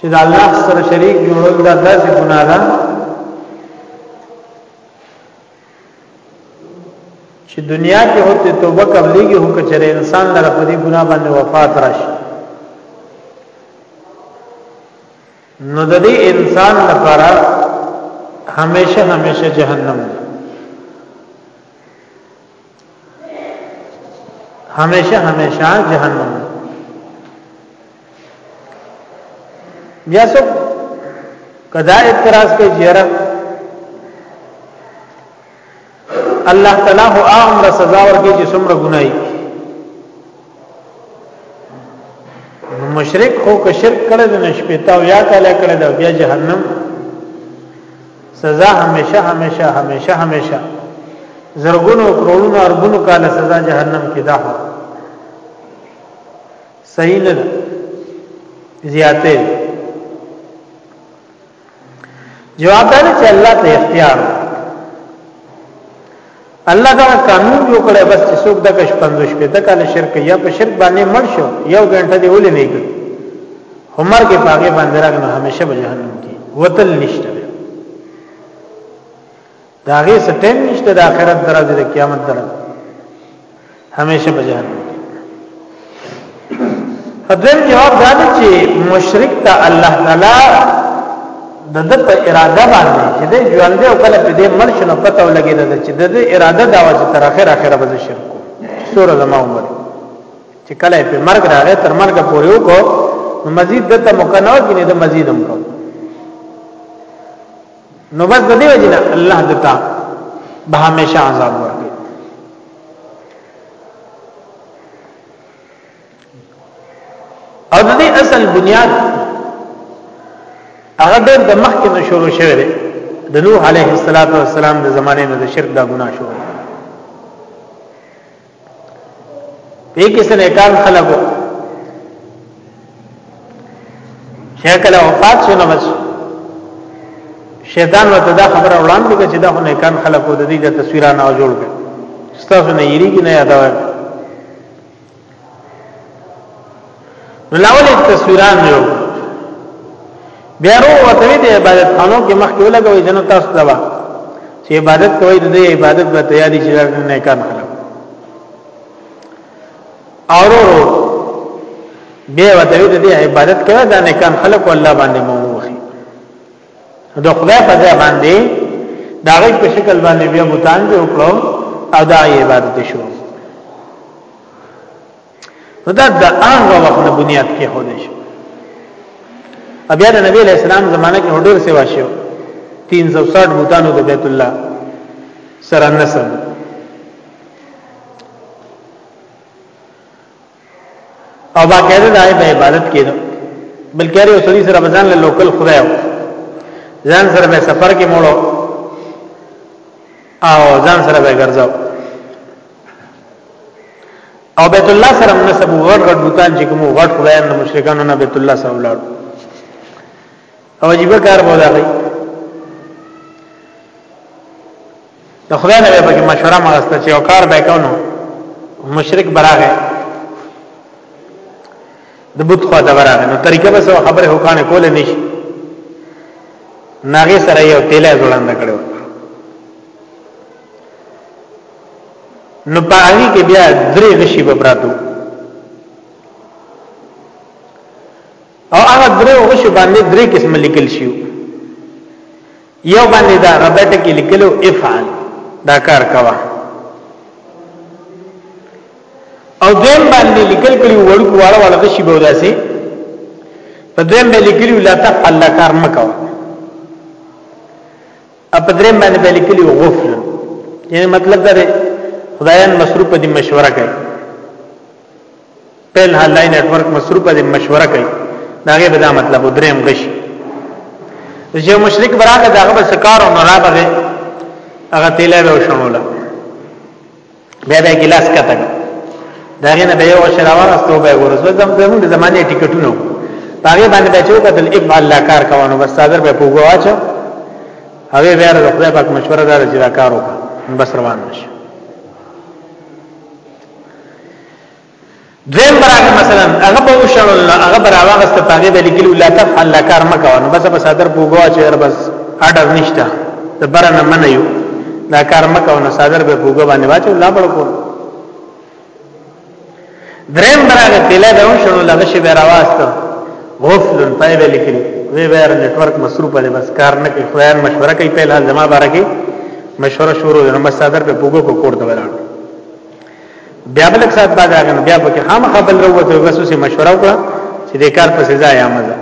چې د الله سره شریک جوړول دا داسې ګناه ده چې دنیا کې هوته توبه قبليږي هو کچره انسان لپاره په دې ګناه باندې وفات راشي نو د دې انسان لپاره همیشه همیشه جهنم دی همیشه همیشه جهنم بیا څوک کدا اعتراض کوي جره الله تعالی هو عمر سزا ورکړي چې څومره ګناي نو مشرک خو که شرک کړی د نشپیتا او یا کاله کړی دا بیا جهنم سزا همیشه همیشه همیشه همیشه زرګونو کرونو ارګونو کاله سزا جهنم کې ده صحیح نه ده زیاته جواب دا چې الله ته اختیار الله دا قانون جوړ کړی بس چې څوک د کش 15 شپې تک له شرک یا په شرک باندې مړ شو یو غنټه دی ولې نه کړ عمر کې پاګه باندې راغنه همیشه به جهنم کې وتل نشته دا غي سټیم نشته د آخرت درځي د قیامت درځي همیشه په جهنم فدیم جواب دا دی چې مشرک ته الله تعالی د د په اراده باندې چې د ژوند او کله په دې مرش نه پته ولګي د چې د اراده دا و چې تر اخر اخر به شرک کو سور زما عمر چې کله په مرګ راغی تر مرګ پورې وکړو مزید د ته مکنه کې نه د مزید هم کو نو بس د دې وجه نه الله دتا به همیشه عذاب ورکړي او د دې اصل بنیاد هغه ډېر د مخکې نه شروع شوی دی د نوح علیه السلام د زمانه نه د شرک دا ګناه شروع دې کې سره کار خلکو چې کله وفات شو نو بس شیطان ورته دا خبره وړاندې کړه چې دا خو نه کان خلکو د دې د تصویرانه جوړ کړ ستاسو نه یری کې نه یادوي نو لاول تصویران یو بیا رو وتوی د عبادت خانو کې مخ کې ولګوي جنو تاسو لوا چې عبادت کوي د عبادت به تیاری شي نه کار خلک اورو بیا وتوی د عبادت کوي دا نه کار خلک الله باندې مو وخی د خدای په ځای باندې دا غي په شکل باندې بیا بوتان جوړ کړو او دا عبادت شروع نو دا د هغه وخت نه بنیاد کې هو دي بیا د نبی علیہ السلام زمانہ کې هډر سیوا شو 360 بوتانو د بیت الله سره نسب او باقاعده د عبادت کېدو بلکې یو سړي سره بزن له لوکل خدای و ځان سره به سفر کې موړو او ځان سره به ګرځاو او بیت الله سره نسب غړ غړ بوتان چې کوم غړ خدای نه مشرکانو نه بیت الله سره ولاړ او عجیب کار بولا غي د خدای نه به مشوره مغسته چې او کار به کونو مشرک براغه د بت خو دا براغه نو طریقه به خبره هوکانه کول نه شي ناغه سره یو تیله ځوړند کړو نو پاوی کې بیا درې غشي به پراتو او هغه درې غشي باندې درې قسم لیکل شي یو باندې دا ربټ کې لیکلو افعال دا کار کوا او دیم باندې لیکل کړي ورکو واړه واړه غشي به وداسي په دیم باندې لیکلو لا تفعل کار مکو په دریم باندې به لیکلی غفل یعنی مطلب دا دی خدایان مصروف دي مشوره کوي په هر لاین نت ورک مصروف دي مشوره کوي داغه به دا مطلب دریم غش چې مشرک براغه داغه به سکار او نرابه هغه تیلې به شنوله بیا به ګلاس کته دا غنه به یو شراب راستو به ورسو زم زمو د زمانه ټیکټونو هغه باندې به چوکا دل ابن الله کار کوونو بس صادر به پوګواچ هغه بیا د خدای پاک مشوره دار چې دا کار وکړ بس روان نشو دویم براغه مثلا هغه به وشړل هغه براغست پاګه د لیکل لا تفعل لا کار مکو نو بس په صدر بوګوا چې بس اډر نشته د برنه منیو دا کار مکو نو صدر به بوګوا باندې واچو لا بل کو دریم براغه تله دا وشړل هغه شی به راواست غفل پای به لیکل وی ویر نتورک مصروف دی بس کار نه کوي خدای مشوره کوي په لحاظ زما بارکه مشوره شروع د مسادر په پوګو کو کوړ ته ولاړ بیا بل سات بعد راغنه بیا به هم خپل وروته بس سه مشوره وکړه چې د کار په سزا یا مزه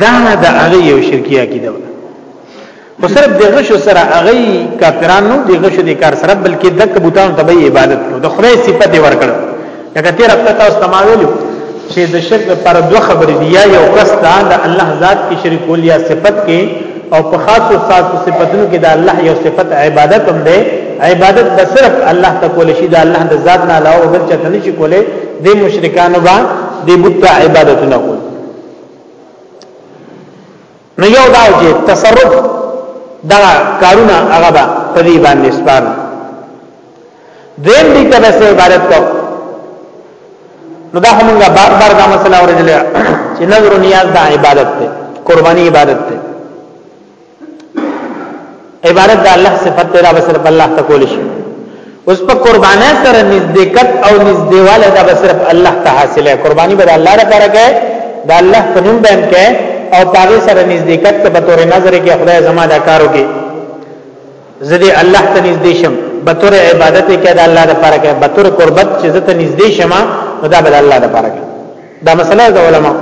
دا د هغه یو شرکی عقیده وه خو صرف د غشو سره هغه کافرانو د غشو د کار سره بلکې د کبوتان تبعی عبادت نو د خدای صفت ورکړه لکه تیر هفته تاسو ته ما ویلو چې د شرک لپاره دوه خبرې دي یا یو کس دا د الله ذات کې شریک ول یا صفت کې او په خاصو خاصو صفاتونو کې د الله یو صفت عبادت هم ده عبادت به صرف الله ته کول شي د الله د ذات نه علاوه بل چاته نشي کولای د مشرکانو با د بت عبادت نه کول نو یو داو چې تصرف دا کارونه هغه به په دې باندې سپار دیم دې ته به عبارت کو نو دا همغه بار بار دا مسله اورېدل چې نظر نیاز دا عبادت ته قرباني عبادت ته عبارت د الله صفت دی دا صرف الله ته کول شي اوس په قربانه سره نزدېکت او نزدېواله دا صرف الله ته حاصله قرباني به الله لپاره کوي دا الله په نوم باندې کوي او پاره سره نزدېکت ته به تور نظر کې خدای زما دا کارو کې زدي الله ته نږدې شم به تور عبادت کې دا الله لپاره کوي به تور قربت چې زته نږدې شمه دا به الله لپاره کوي دا مسله د علماء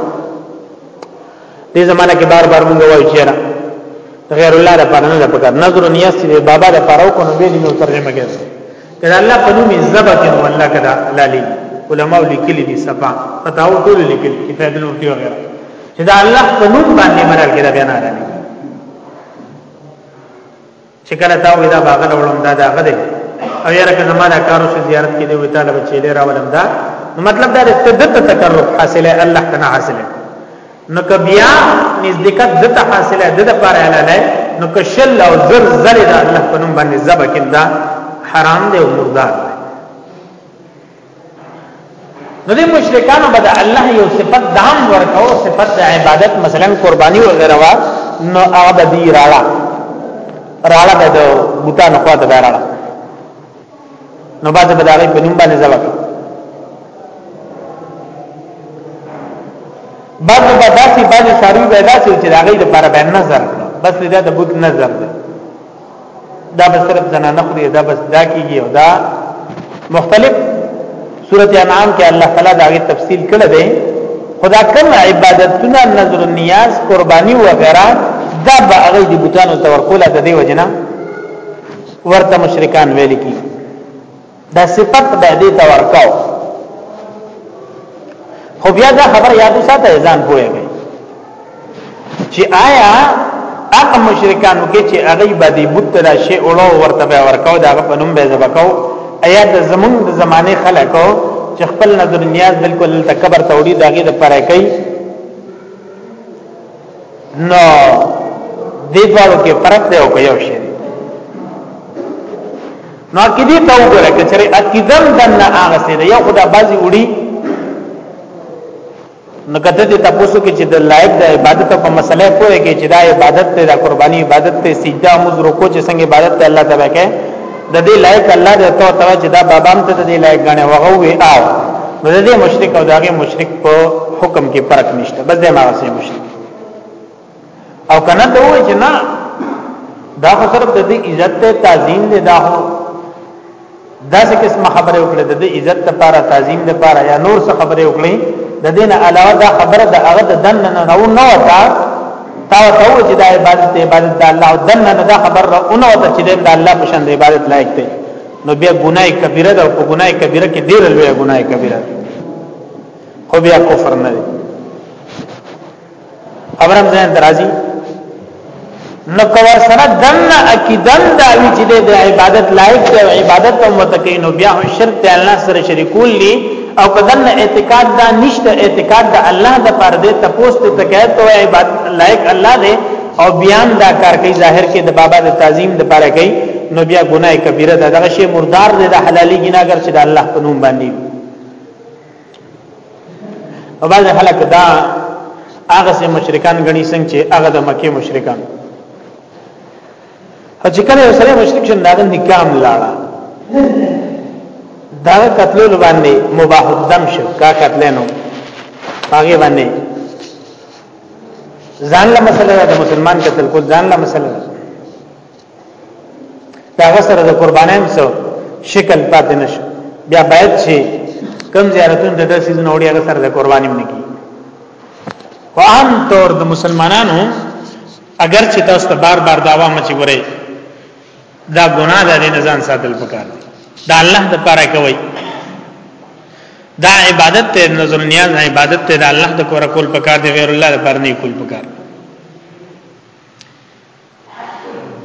دې زمانہ کې بار بار مونږ وایو چې غیر الله د پاره نه پکار نظر او نیاز دې بابا د پاره کو نو به دې نو ترجمه کوي کله الله په نوم زبا کې نو الله کدا لالی علماء لیکلي دي صفا فتاو ټول لیکلي کفایت المفتی وغیرہ چې دا الله په نوم باندې مرګ کې دا بیان راغلی چې کله تا وې دا باغله وړم دا دا غده او یاره که زما دا کارو شو زیارت کې دی وې تعالی بچی لرا ولم دا نو مطلب دا چې دته تقرب حاصله الله کنه حاصله نو که بیا نزدېکت دته حاصله دته پر اعلان نو که شل او زر زر دا الله په نوم باندې زبکه دا حرام دی او مردار نو دې مشرکانو به د الله یو صفت دام ورکو صفت د عبادت مثلا قرباني وغیرہ وا نو هغه به دی راړه راړه به د بوتان خو ته راړه نو باز به دغه په نوم باندې ځواب بعض به داسې بعض ساروی به داسې چې دغه د پر به نظر بس دا د بوت نظر دی دا به صرف زنانه خوري دا بس دا کیږي او دا مختلف سورته انعام کې الله تعالی دا غي تفصیل کړی دی خدا کوم عبادتونه نظر نیاز قرباني وغیرہ دا به هغه دي بوتانو تور کوله د دې وجنه ورته مشرکان ویل کی دا صفت به دې ته ورکاو خو بیا دا خبر یادو ساته ځان پوهیږي چې آیا هغه مشرکانو کې چې هغه باندې بت را شي اولو ورته به ورکاو دا په نوم به زبکاو ایا د زمون د زمانه خلکو چې خپل نظر نیاز بالکل تکبر توړي داګه د پرای کوي نو دې دوارو کې فرق دی او که یو شی دی نو عقیده ته وګوره که چېرې عقیده هم دننه هغه څه دی یو خدا بازي وړي نو کته دې تاسو کې چې د لایق د عبادت په مسله پوهه کې چې دا عبادت ته د قرباني عبادت ته سجده موږ رکو چې څنګه عبادت ته الله تعالی کې د دې لایق الله دې تو ته چې دا بابام ته دې لایق غنه وغه وی او نو دې مشرک او داغه مشرک په حکم کې فرق نشته بس دې ما سره مشرک او کنه ته وای چې نه دا خو صرف د دې عزت ته تعظیم دې دا هو دا څه قسم خبره وکړه د دې عزت لپاره تعظیم لپاره یا نور څه خبره وکړي د دې نه علاوه دا خبره د هغه د دن نه نه نه وتا تا ورته وویل چې دا عبادت دی عبادت د الله او دنه نه دا خبر را اونه وته چې د الله په شان د عبادت لایق دی نو بیا ګناي کبیره ده او په ګناي کبیره کې ډیر لوی ګناي کبیره ده خو بیا کفر نه دی خبرم ځان درازي نو کور سره دنه عقیدن دا وی چې د عبادت لایق دی او عبادت هم وته کې نو بیا شرک ته الله سره شریکول دي او کدن اعتقاد دا نشته اعتقاد د الله د پر دې تپوس ته تکایت او عبادت لایق الله دی او بیان دا کار کوي ظاهر کې د بابا د تعظیم د پر کوي نو بیا ګناه کبیره ده دغه شی مردار دی د حلالي ګناګر چې د الله په نوم باندې او بعض خلک دا هغه سه مشرکان غني څنګه چې هغه د مکه مشرکان او چې کله یو سره مشرک شون داغه نکام لاړه دا قتلول باندې مباح الدم شو کا قتلنو هغه باندې ځان له مسله د مسلمان قتل کو ځان له مسله دا غسر د قربانایم سو شکل پاتې نشو بیا باید شي کم زیارتون د داسې نوړي غسر د قربانیم نه کی خو عام طور د مسلمانانو اگر چې تاسو ته بار بار داوا مچ ګورئ دا ګناه ده نه ځان ساتل پکار دی دا الله د پاره کوي دا عبادت ته نظر نیاز عبادت ته د الله د کور کول پکار دی غیر الله د پر نه کول پکار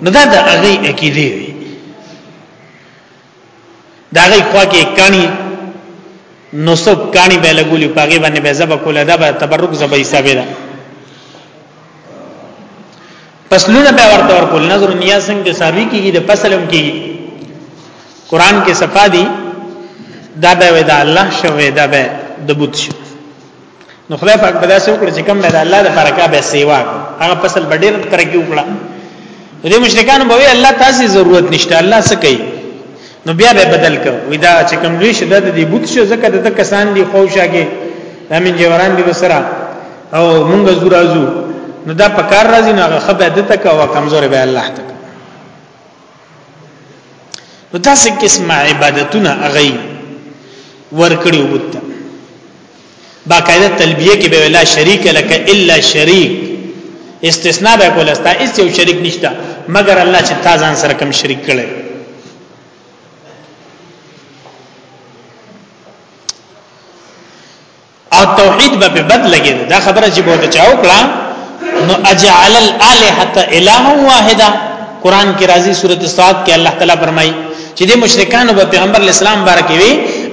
نو دا د هغه عقیده وي دا غي خوا کې کانی نو سب کانی به لګولي پاګې باندې به زب کوله دا به تبرک زب حساب ده فصلونه به ورته ورکول نظر نیا څنګه ساروي کیږي د فصلم کیږي قران کې صفادي دا به ودا الله شوه دا به د بوت شوه نو خدای پاک به داسې وکړي چې کوم به د الله د برکا به سیوا هغه فصل به ډېر ترقی وکړه دې مشرکان به وی الله تاسو ضرورت نشته الله څه کوي نو بیا به بدل کو وی دا چې کوم لوی شده د دې بوت شو زکه د کسان دی خوشاګه امین جواران دی وسره او مونږ زورازو نو دا پکار راځي نو هغه خبره د تک او کمزور به الله تک نو تاسو قسمه عبادتونه اغي ورکړي وبته باقاعده تلبیه کې به لا شریک لک الا شریک استثناء به کول استا اس یو شریک نشته مگر الله چې تا ځان سره کم شریک کړي او توحید به په بد لګي دا خبره چې بوته چاو کړه نو اجعل الالهه اله واحده قران کې راځي سورۃ الصاد کې الله تعالی فرمایي چې د مشرکانو په پیغمبر اسلام بارک وی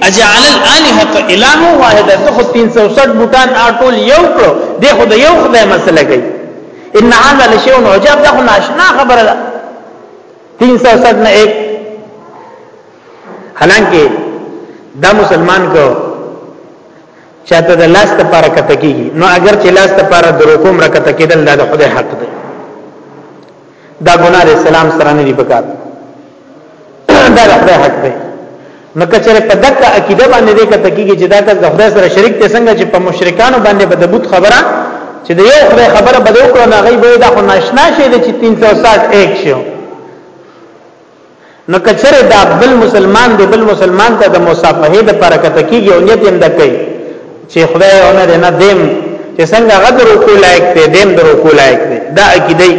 اجعل الالهه اله واحده ته 360 بوتان اټول یو کړو د خدای یو خدای مسله کوي ان هذا لشيء عجاب ده ناشنا خبره ده 360 نه 1 حالانکه دا مسلمان کو چاته د لاس ته پاره کته کیږي نو اگر چې لاس ته پاره دروکوم را کته کېدل دا د خدای حق دی دا ګناه د سلام سره نه دی پکار دا د خدای حق دی نو کچره په دغه عقیده باندې دې کته کیږي چې دا کس د خدای سره شریک ته څنګه چې په مشرکانو باندې په دبوت خبره چې د یو خدای خبره بده وکړه نه غي به دا خو ناشنا شي چې 360 1 شي نو کچره دا بل مسلمان دی بل مسلمان ته د مصافحه د برکت کیږي او نیت هم دکې چې خدای او نه نه دیم چې څنګه غدر کو لایق دی دیم درو کو لایق دی دا عقیده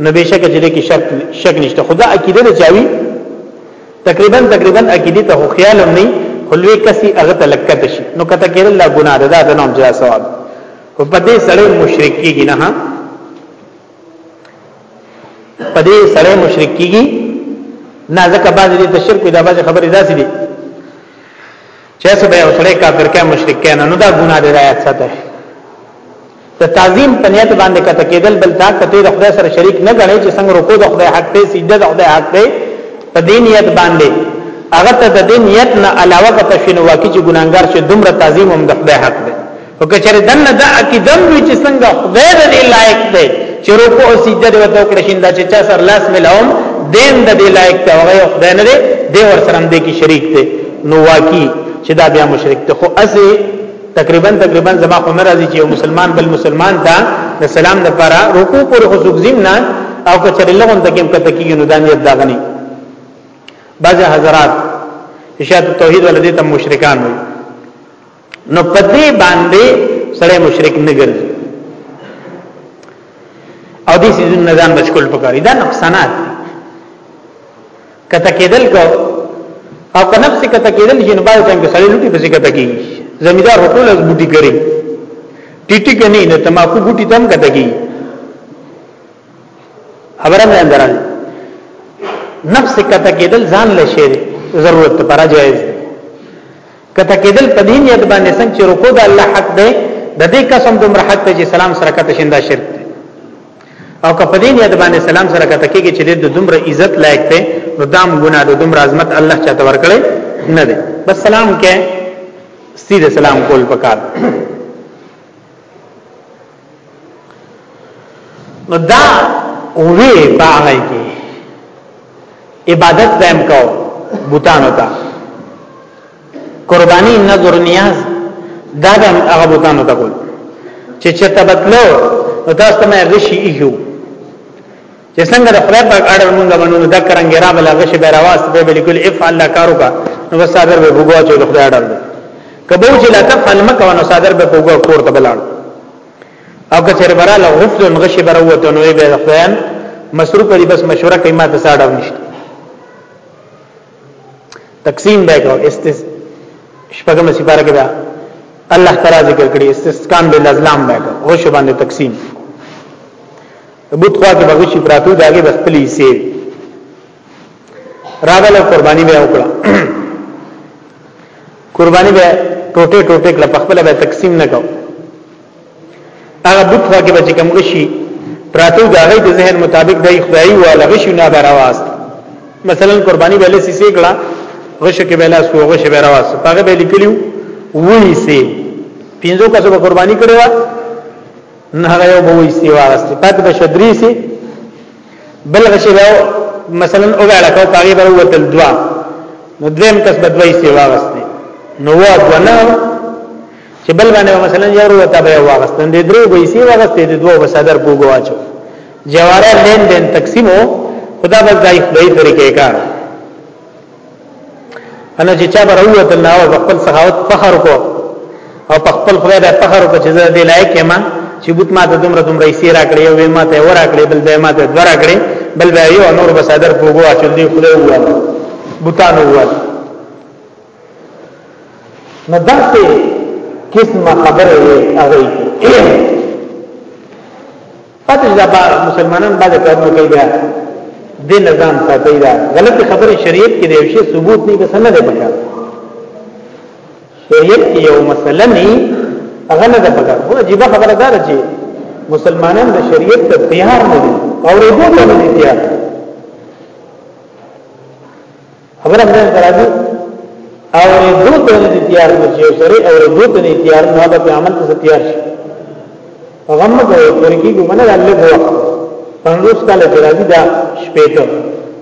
نو بشک چې کې شک شک نشته خدا عقیده نه چاوي تقریبا تقریبا عقیده ته خیال هم نه خلوی کسي هغه تلکت شي نو کته کې الله ګناه ده دا نوم جزا ثواب په دې سره مشرک کیږي نه پدې سره مشرک کیږي نه ځکه بعض دې د شرک د بعض خبرې داسې دي چې څه به اوسړه کافر کې مشرک کې نه نو دا ګناه دی آیات ساته ته تعظیم پنیت باندې کته کېدل بل تا کته د خدای سره شریک نه غړي چې څنګه رکو د خدای حق ته سجده د خدای حق ته په دینیت باندې هغه ته د دینیت نه علاوه کته شنو واکې چې ګناګار شه دومره تعظیم هم د خدای حق دی او کچره دنه دا عقیدم وی چې څنګه خدای دې لایق دی چې رکوع او سجده دې وته کړی شین دا چې چا سر لاس ملاوم دین د دې لایق ته هغه خدای نه دی دی ور سره دې کې شریک دی نو واقعي چې دا بیا مشرک ته خو اسه تقریبا تقریبا زما خو نه راځي چې یو مسلمان بل مسلمان دا د سلام د پاره رکوع پر خصوص زم نه او که چېرې لغون د کوم کته کې نو دانې دا غني بعض حضرات اشاعت توحید ولدی ته مشرکان وي نو پدې باندې سړی مشرک نه ګرځي او دې سيزن نه ځان بچکول پکاري دا نقصانات دي کته کېدل کو او په نفس کته کېدل چې نه باید څنګه سړی لوټي پسې کته کېږي زمیدار ټول از بوټي کوي ټیټی کني نه تماکو بوټي تم کته کېږي خبره مې اندرال نفس کته کېدل ځان لشه ضرورت پر جایز کته کېدل په دې نیت باندې څنګه چې رکوع د الله حق دی د دې قسم دومره حق دی چې سلام سره کته شیندا شرک دی او که په دې نیت باندې سلام سره کته کېږي چې د دومره عزت لایق دی نو دام ګناه د دومره عظمت الله چاته ورکړي نه دی بس سلام کې سیده سلام کول پکار نو دا وی باغی کی عبادت بهم کو بوتانو تا قربانی نظر نیاز دا بهم اغا بوتانو تا کول چه چه تبتلو نو تاسو ته غشي ایو چې څنګه د خدای پاک اړه مونږ منو نو دا کرانګ را بل غش به راواست به بالکل اف الله کارو کا نو صادر به بوګو چې خدای اړه ده کبو چې لا تفعل مکه نو صادر به بوګو کور ته بلاړ او که چېر برا له غفل او غش به راوته نو به خدای مصروف دی بس مشوره کوي ما ته ساډه نشته تقسیم به کو استس شپږم سپاره کې دا الله تعالی ذکر کړی استسقام بالازلام به کو غش باندې تقسیم د بوت خوا کې بغشي پراتو داګه د خپل حصے راغله قرباني به وکړه قرباني به ټوټه ټوټه کله په خپل به تقسیم نه کاو هغه بوت خوا کې به کوم غشي پراتو داګه د ذهن مطابق د خدای والا غشي نه براواست مثلا قرباني به لسی سي کړه غشه کې به لاس کو غشه به راواس هغه به لیکلیو وې سي پینځو کسو به قرباني کړو نه هغه یو به وېستي واغست پات به شدري سي بل غشي به مثلا او به لکه پاګې به وتل دوا نو دویم کس به دوی سي واغست نو وا دونه چې بل باندې مثلا یو وروته به واغست نو درې به سي واغست دي دوه به صدر پوګواچو جواره لین دین تقسیمو خدا بس دای خدای طریقې کار انا چې چا برو ته نه او خپل سخاوت فخر کو او خپل خدای د فخر کو چې زه دې لایق یم چې بوت ما ته دومره دومره یې سیرا کړې او ما ته ورا کړې بل دې ما ته دورا کړې بل به یو نور بسادر پوغو اچول دی خدای ووال بوتان ووال نو داسې قسمه خبره هغه پاتې دا مسلمانان بعد کارونه کوي بیا د نظام ساتي دا غلط خبره شریعت کې یو شی ثبوت نه بس نه دی پکار شریعت کې یو مسله نه هغه نه ده پکار خو عجیب خبره ده چې مسلمانان د شریعت ته تیار نه دي او رېدو ته نه دي تیار خبره مې درادي او دو ته نه تیار نه چې سره او دو ته نه تیار نه به عمل ته تیار شي غم مګو ورکی کو منه الله هو پنځوس کاله درادي دا شپې ته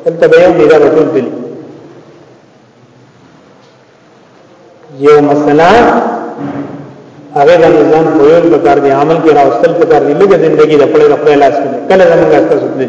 دلته به یو میرا رسول دي یو مسله هغه د نظام کویل په کار دی عمل کې راوستل په کار دی لږه ژوندۍ د خپل خپل لاس کې کله زمونږه تاسو دې